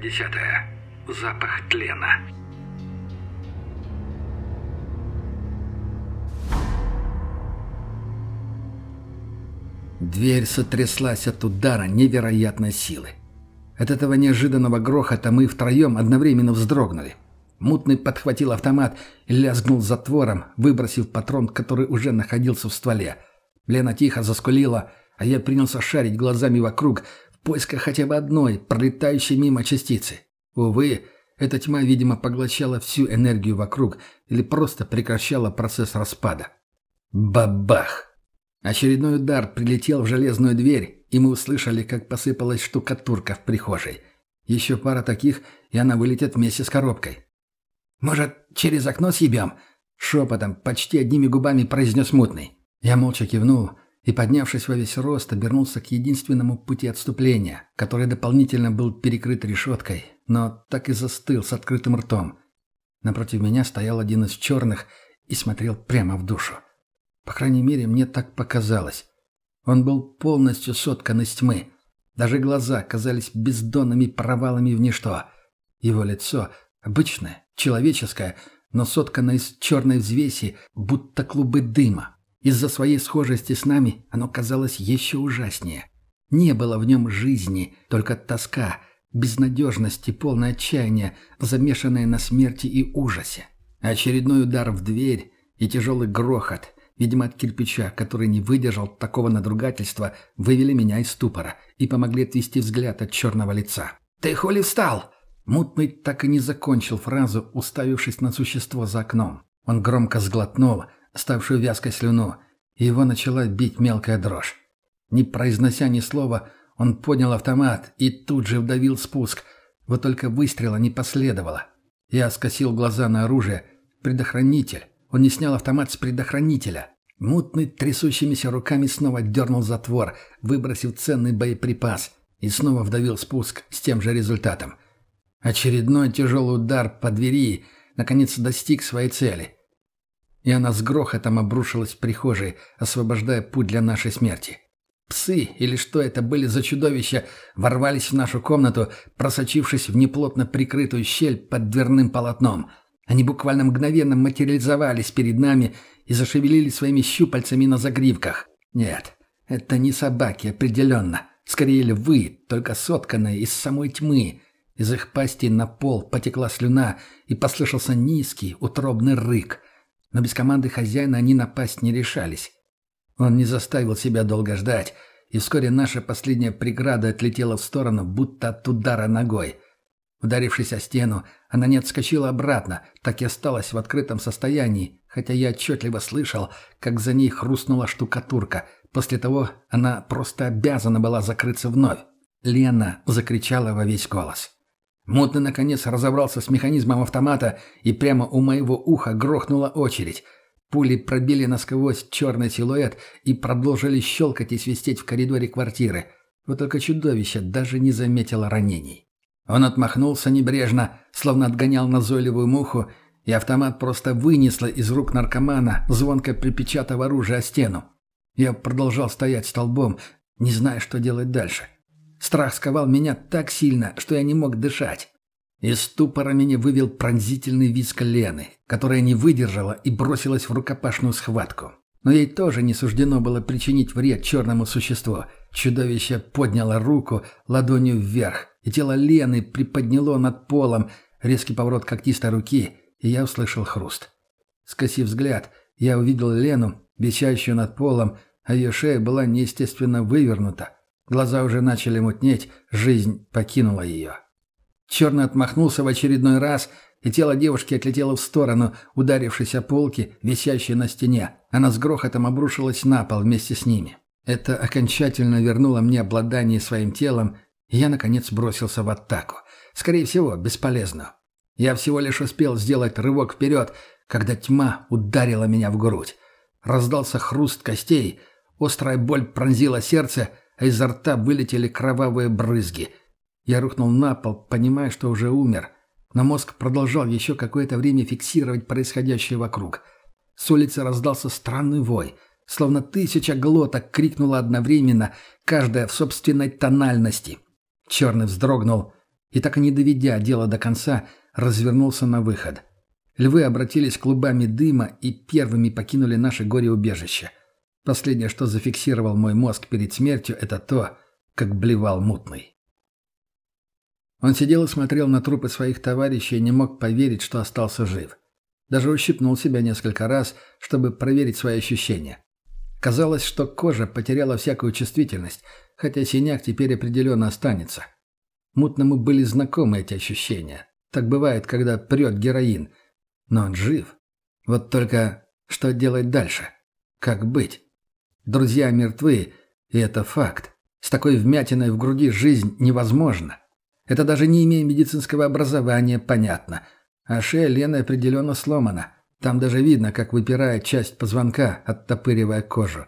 Глава 10. Запах тлена. Дверь сотряслась от удара невероятной силы. От этого неожиданного грохота мы втроем одновременно вздрогнули. Мутный подхватил автомат и лязгнул затвором, выбросив патрон, который уже находился в стволе. Лена тихо заскулила, а я принялся шарить глазами вокруг поисках хотя бы одной, пролетающей мимо частицы. Увы, эта тьма, видимо, поглощала всю энергию вокруг или просто прекращала процесс распада. Бабах! Очередной удар прилетел в железную дверь, и мы услышали, как посыпалась штукатурка в прихожей. Еще пара таких, и она вылетит вместе с коробкой. «Может, через окно съебем?» — шепотом, почти одними губами произнес мутный. Я молча кивнул и, поднявшись во весь рост, обернулся к единственному пути отступления, который дополнительно был перекрыт решеткой, но так и застыл с открытым ртом. Напротив меня стоял один из черных и смотрел прямо в душу. По крайней мере, мне так показалось. Он был полностью соткан из тьмы. Даже глаза казались бездонными провалами в ничто. Его лицо, обычное, человеческое, но сотканное из черной взвеси, будто клубы дыма. Из-за своей схожести с нами оно казалось еще ужаснее. Не было в нем жизни, только тоска, безнадежность и полное отчаяние, замешанное на смерти и ужасе. Очередной удар в дверь и тяжелый грохот, видимо, от кирпича, который не выдержал такого надругательства, вывели меня из ступора и помогли отвести взгляд от черного лица. «Ты хули встал?» Мутный так и не закончил фразу, уставившись на существо за окном. Он громко сглотнул – ставшую вязкой слюну, и его начала бить мелкая дрожь. Не произнося ни слова, он поднял автомат и тут же вдавил спуск. Вот только выстрела не последовало. Я скосил глаза на оружие. Предохранитель. Он не снял автомат с предохранителя. Мутный трясущимися руками снова дернул затвор, выбросив ценный боеприпас, и снова вдавил спуск с тем же результатом. Очередной тяжелый удар по двери наконец достиг своей цели и она с грохотом обрушилась в прихожей, освобождая путь для нашей смерти. Псы, или что это были за чудовища, ворвались в нашу комнату, просочившись в неплотно прикрытую щель под дверным полотном. Они буквально мгновенно материализовались перед нами и зашевелили своими щупальцами на загривках. Нет, это не собаки, определенно. Скорее львы, только сотканные из самой тьмы. Из их пасти на пол потекла слюна, и послышался низкий, утробный рык — но без команды хозяина они напасть не решались. Он не заставил себя долго ждать, и вскоре наша последняя преграда отлетела в сторону, будто от удара ногой. Ударившись о стену, она не отскочила обратно, так и осталась в открытом состоянии, хотя я отчетливо слышал, как за ней хрустнула штукатурка. После того она просто обязана была закрыться вновь. Лена закричала во весь голос. Мутный, наконец, разобрался с механизмом автомата, и прямо у моего уха грохнула очередь. Пули пробили насквозь черный силуэт и продолжили щелкать и свистеть в коридоре квартиры. Вот только чудовище даже не заметило ранений. Он отмахнулся небрежно, словно отгонял назойливую муху, и автомат просто вынесло из рук наркомана, звонко припечатав оружие о стену. Я продолжал стоять столбом, не зная, что делать дальше. — Страх сковал меня так сильно, что я не мог дышать. Из ступора меня вывел пронзительный визг Лены, которая не выдержала и бросилась в рукопашную схватку. Но ей тоже не суждено было причинить вред черному существу. Чудовище подняло руку ладонью вверх, и тело Лены приподняло над полом, резкий поворот когтистой руки, и я услышал хруст. Скосив взгляд, я увидел Лену, висящую над полом, а ее шея была неестественно вывернута. Глаза уже начали мутнеть, жизнь покинула ее. Черный отмахнулся в очередной раз, и тело девушки отлетело в сторону, ударившись о полки, висящей на стене. Она с грохотом обрушилась на пол вместе с ними. Это окончательно вернуло мне обладание своим телом, и я, наконец, бросился в атаку. Скорее всего, бесполезно. Я всего лишь успел сделать рывок вперед, когда тьма ударила меня в грудь. Раздался хруст костей, острая боль пронзила сердце — а изо рта вылетели кровавые брызги. Я рухнул на пол, понимая, что уже умер, но мозг продолжал еще какое-то время фиксировать происходящее вокруг. С улицы раздался странный вой, словно тысяча глоток крикнула одновременно, каждая в собственной тональности. Черный вздрогнул, и так и не доведя дело до конца, развернулся на выход. Львы обратились клубами дыма и первыми покинули наше горе-убежище. Последнее, что зафиксировал мой мозг перед смертью, это то, как блевал мутный. Он сидел и смотрел на трупы своих товарищей и не мог поверить, что остался жив. Даже ущипнул себя несколько раз, чтобы проверить свои ощущения. Казалось, что кожа потеряла всякую чувствительность, хотя синяк теперь определенно останется. Мутному были знакомы эти ощущения. Так бывает, когда прет героин. Но он жив. Вот только что делать дальше? Как быть? Друзья мертвы, и это факт. С такой вмятиной в груди жизнь невозможна. Это даже не имея медицинского образования понятно. А шея Лены определенно сломана. Там даже видно, как выпирает часть позвонка, оттопыривая кожу.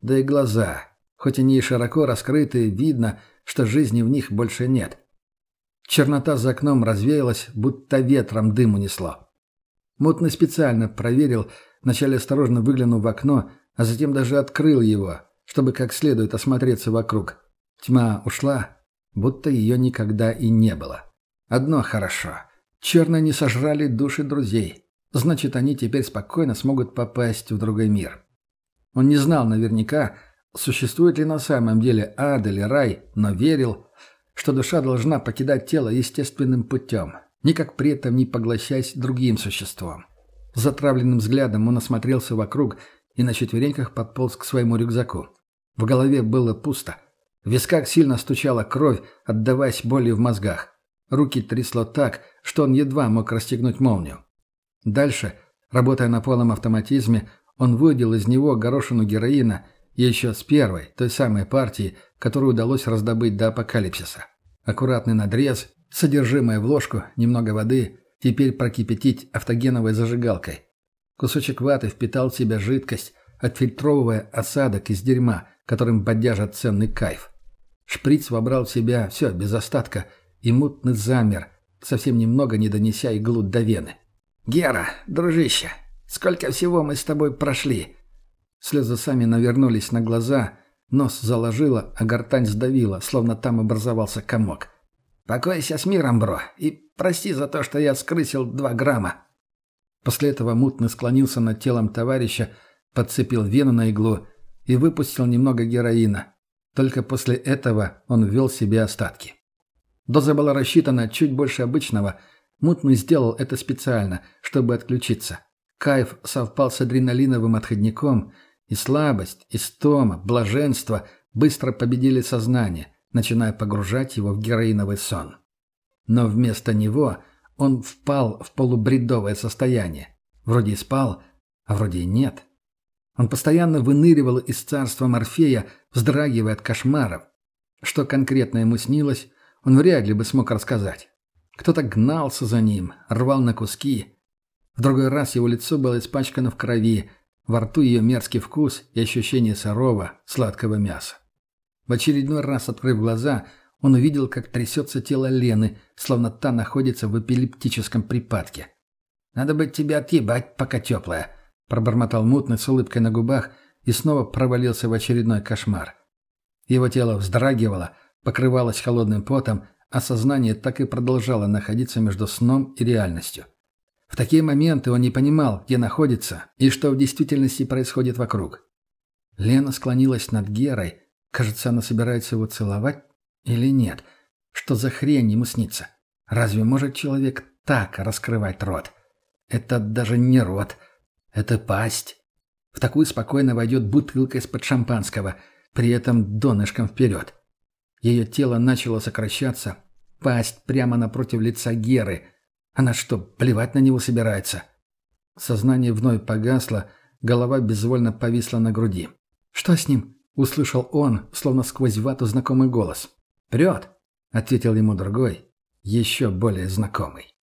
Да и глаза. Хоть они и широко раскрыты, видно, что жизни в них больше нет. Чернота за окном развеялась, будто ветром дым унесло. Мутный специально проверил, вначале осторожно выглянув в окно, а затем даже открыл его, чтобы как следует осмотреться вокруг. Тьма ушла, будто ее никогда и не было. Одно хорошо. Черные не сожрали души друзей. Значит, они теперь спокойно смогут попасть в другой мир. Он не знал наверняка, существует ли на самом деле ад или рай, но верил, что душа должна покидать тело естественным путем, никак при этом не поглощаясь другим существом. Затравленным взглядом он осмотрелся вокруг и на четвереньках подполз к своему рюкзаку. В голове было пусто. В висках сильно стучала кровь, отдаваясь болью в мозгах. Руки трясло так, что он едва мог расстегнуть молнию. Дальше, работая на полном автоматизме, он выудил из него горошину героина еще с первой, той самой партии, которую удалось раздобыть до апокалипсиса. Аккуратный надрез, содержимое в ложку, немного воды, теперь прокипятить автогеновой зажигалкой. Кусочек ваты впитал в себя жидкость, отфильтровывая осадок из дерьма, которым бодяжат ценный кайф. Шприц вобрал в себя все без остатка, и мутный замер, совсем немного не донеся иглу до вены. «Гера, дружище, сколько всего мы с тобой прошли!» Слезы сами навернулись на глаза, нос заложило, а гортань сдавила, словно там образовался комок. «Покойся с миром, бро, и прости за то, что я скрысил два грамма». После этого мутный склонился над телом товарища, подцепил вену на иглу и выпустил немного героина. Только после этого он ввел себе остатки. Доза была рассчитана чуть больше обычного – Мутный сделал это специально, чтобы отключиться. Кайф совпал с адреналиновым отходником, и слабость, истома, блаженство быстро победили сознание, начиная погружать его в героиновый сон. Но вместо него он впал в полубредовое состояние. Вроде и спал, а вроде и нет. Он постоянно выныривал из царства Морфея, вздрагивая от кошмаров. Что конкретно ему снилось, он вряд ли бы смог рассказать. Кто-то гнался за ним, рвал на куски. В другой раз его лицо было испачкано в крови, во рту ее мерзкий вкус и ощущение сырого, сладкого мяса. В очередной раз, открыв глаза, он увидел, как трясется тело Лены, словно та находится в эпилептическом припадке. «Надо бы тебя отъебать, пока теплая», — пробормотал мутный с улыбкой на губах и снова провалился в очередной кошмар. Его тело вздрагивало, покрывалось холодным потом, а сознание так и продолжало находиться между сном и реальностью. В такие моменты он не понимал, где находится и что в действительности происходит вокруг. Лена склонилась над Герой. Кажется, она собирается его целовать или нет. Что за хрень ему снится? Разве может человек так раскрывать рот? Это даже не рот. Это пасть. В такую спокойно войдет бутылка из-под шампанского, при этом донышком вперед. Ее тело начало сокращаться, пасть прямо напротив лица Геры. Она что, плевать на него собирается? Сознание вновь погасло, голова безвольно повисла на груди. «Что с ним?» — услышал он, словно сквозь вату знакомый голос. «Прет!» — ответил ему другой, еще более знакомый.